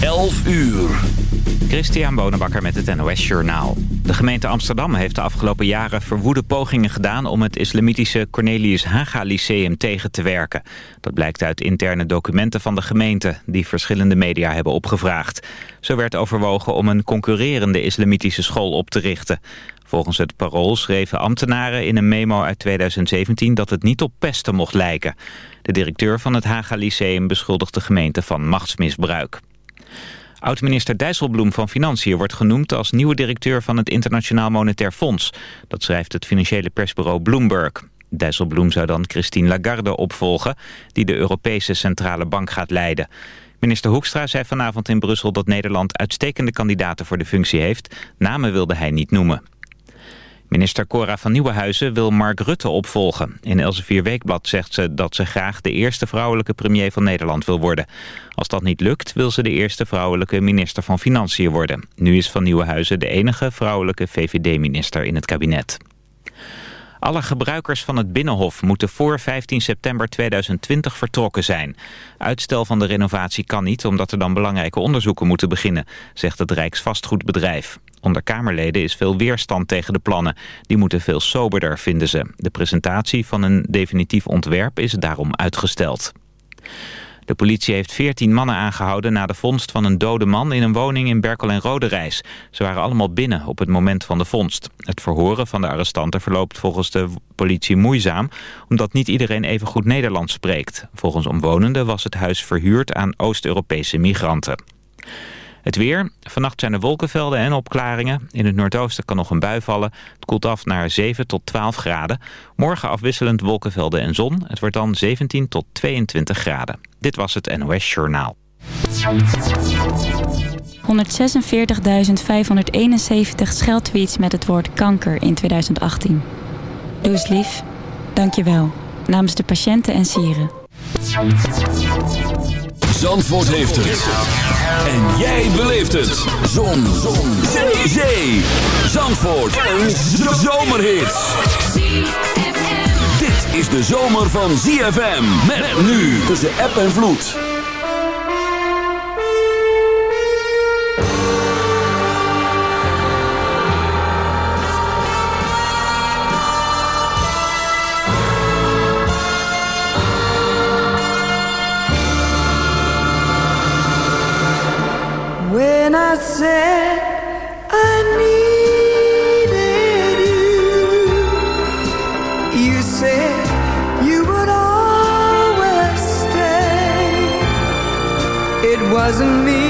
11 uur. Christian Bonenbakker met het NOS Journaal. De gemeente Amsterdam heeft de afgelopen jaren verwoede pogingen gedaan... om het islamitische Cornelius Haga Lyceum tegen te werken. Dat blijkt uit interne documenten van de gemeente... die verschillende media hebben opgevraagd. Zo werd overwogen om een concurrerende islamitische school op te richten. Volgens het parool schreven ambtenaren in een memo uit 2017... dat het niet op pesten mocht lijken. De directeur van het Haga Lyceum beschuldigt de gemeente van machtsmisbruik. Oud-minister Dijsselbloem van Financiën wordt genoemd als nieuwe directeur van het Internationaal Monetair Fonds. Dat schrijft het financiële persbureau Bloomberg. Dijsselbloem zou dan Christine Lagarde opvolgen, die de Europese Centrale Bank gaat leiden. Minister Hoekstra zei vanavond in Brussel dat Nederland uitstekende kandidaten voor de functie heeft. Namen wilde hij niet noemen. Minister Cora van Nieuwenhuizen wil Mark Rutte opvolgen. In Elsevier Weekblad zegt ze dat ze graag de eerste vrouwelijke premier van Nederland wil worden. Als dat niet lukt, wil ze de eerste vrouwelijke minister van Financiën worden. Nu is van Nieuwenhuizen de enige vrouwelijke VVD-minister in het kabinet. Alle gebruikers van het Binnenhof moeten voor 15 september 2020 vertrokken zijn. Uitstel van de renovatie kan niet, omdat er dan belangrijke onderzoeken moeten beginnen, zegt het Rijksvastgoedbedrijf. Onder Kamerleden is veel weerstand tegen de plannen. Die moeten veel soberder, vinden ze. De presentatie van een definitief ontwerp is daarom uitgesteld. De politie heeft 14 mannen aangehouden na de vondst van een dode man in een woning in Berkel en Roderijs. Ze waren allemaal binnen op het moment van de vondst. Het verhoren van de arrestanten verloopt volgens de politie moeizaam, omdat niet iedereen even goed Nederlands spreekt. Volgens omwonenden was het huis verhuurd aan Oost-Europese migranten. Het weer. Vannacht zijn er wolkenvelden en opklaringen. In het noordoosten kan nog een bui vallen. Het koelt af naar 7 tot 12 graden. Morgen afwisselend wolkenvelden en zon. Het wordt dan 17 tot 22 graden. Dit was het NOS Journaal. 146.571 scheldtweets met het woord kanker in 2018. Doe eens lief. Dank je wel. Namens de patiënten en sieren. Zandvoort heeft het. En jij beleeft het. Zon. Zon. Zee. Zee. Zandvoort. Een zomerhit. Is de zomer van ZFM. Met nu tussen app en vloed. When I said doesn't mean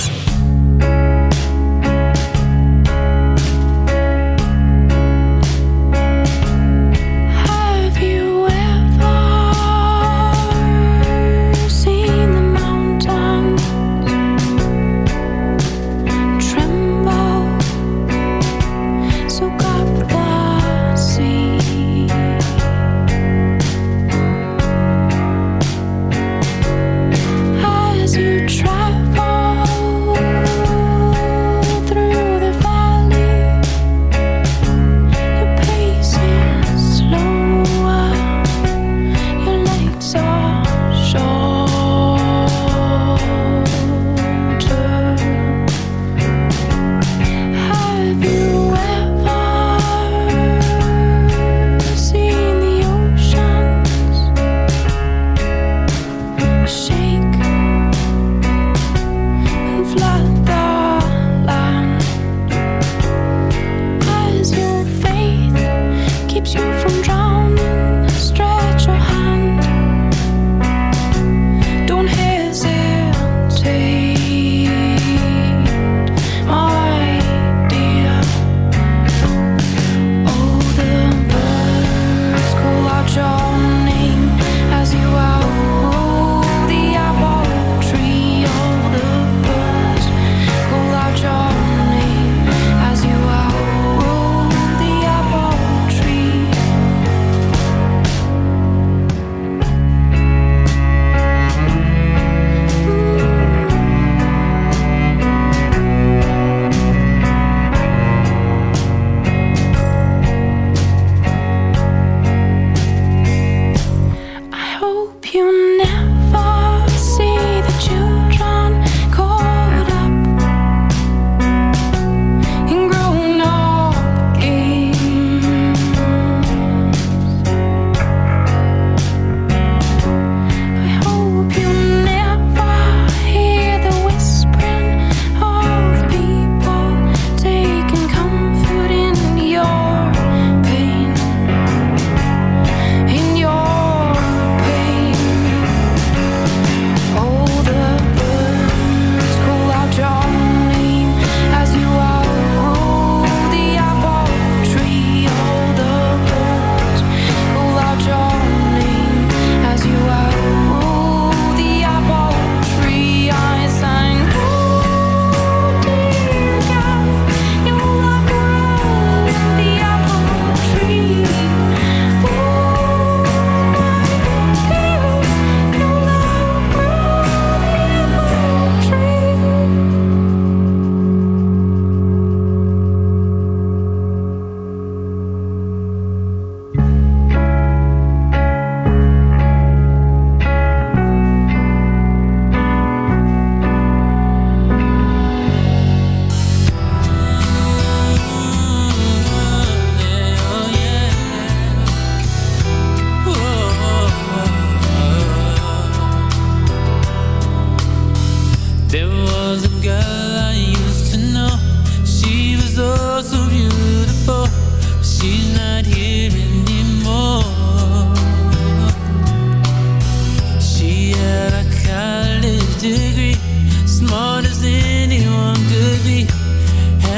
smart as anyone could be,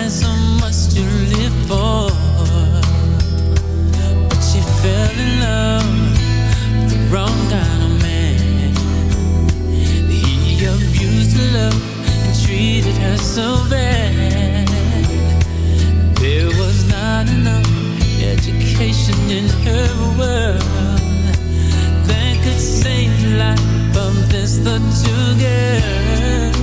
so much to live for. But she fell in love with the wrong kind of man. He abused her love and treated her so bad. There was not enough education in her world that could save life of this little girl.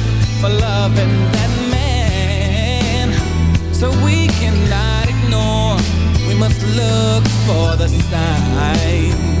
for loving that man. So we cannot ignore, we must look for the signs.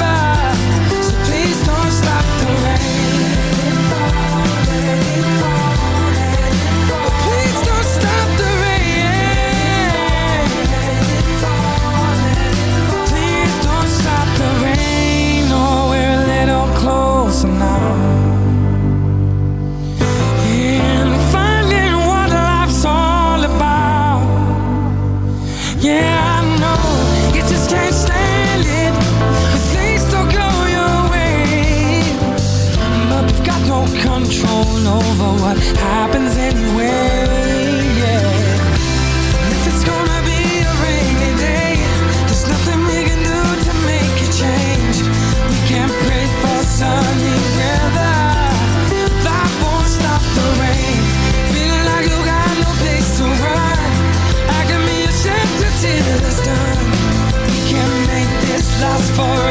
happens anyway. Yeah. If it's gonna be a rainy day, there's nothing we can do to make a change. We can't pray for sunny weather. That won't stop the rain. Feeling like you got no place to run. I can be a shelter till it's done. We can't make this last forever.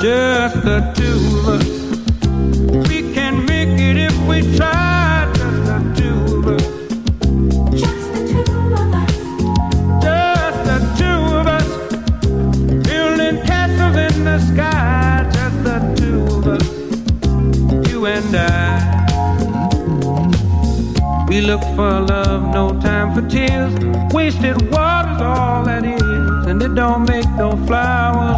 Just the two of us. We can make it if we try, just the two of us. Just the two of us. Just the two of us building castles in the sky. Just the two of us, you and I. We look for love, no time for tears. Wasted water's all that is, and it don't make no flowers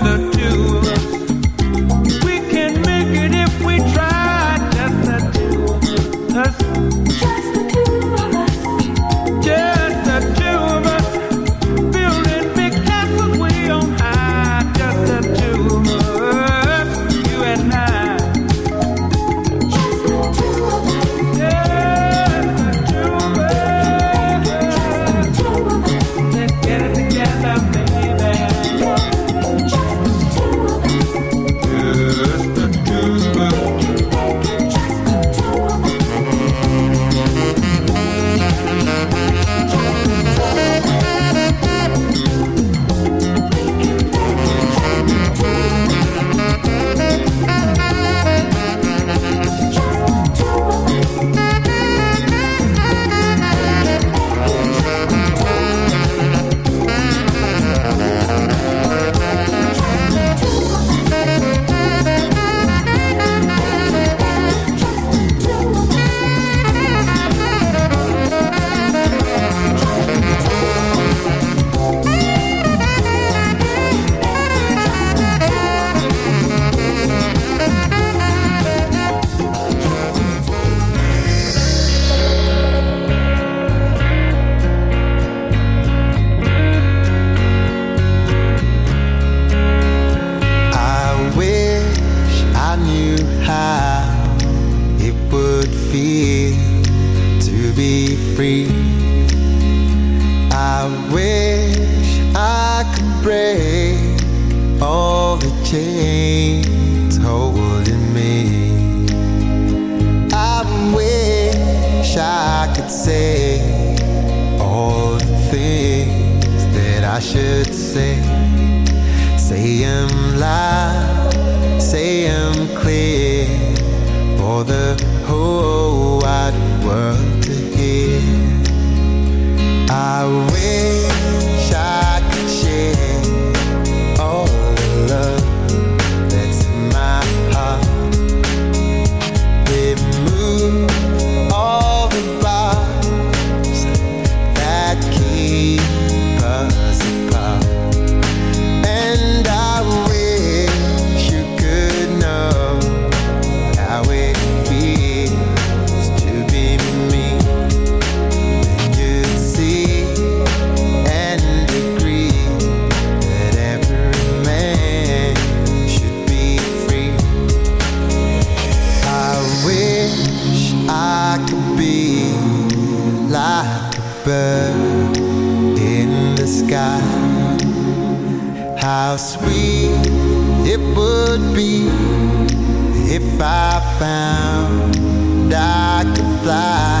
could say all the things that I should say. Say them loud, say them clear for the whole wide world to hear. I will. how sweet it would be if I found I could fly.